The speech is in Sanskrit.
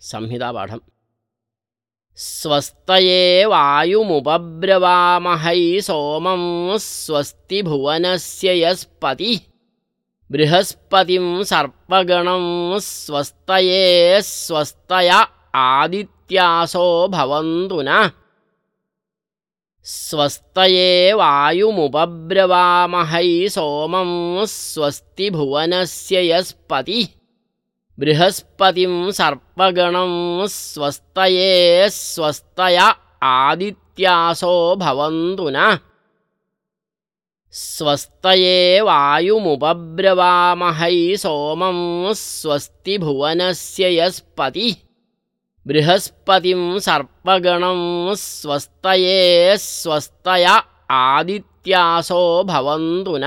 संहितापाठम्। स्वस्तये वायुमुपब्रवामहै सोमं स्वस्ति भुवनस्य यस्पति। बृहस्पतिं सर्पगणं स्वस्तये स्वस्तय आदित्यासो भवन्तु न। स्वस्तये वायुमुपब्रवामहै सोमं स्वस्ति भुवनस्य यस्पति बृहस्पतिं सर्पगणं स्वस्तये स्वस्तय आदित्यासो भवन्तु न। स्वस्तये वायुमुपब्रवामहै सोमं स्वस्ति भुवनस्य यस्पति बृहस्पतिं सर्पगणं स्वस्तये स्वस्तय आदित्यासो भवन्तु न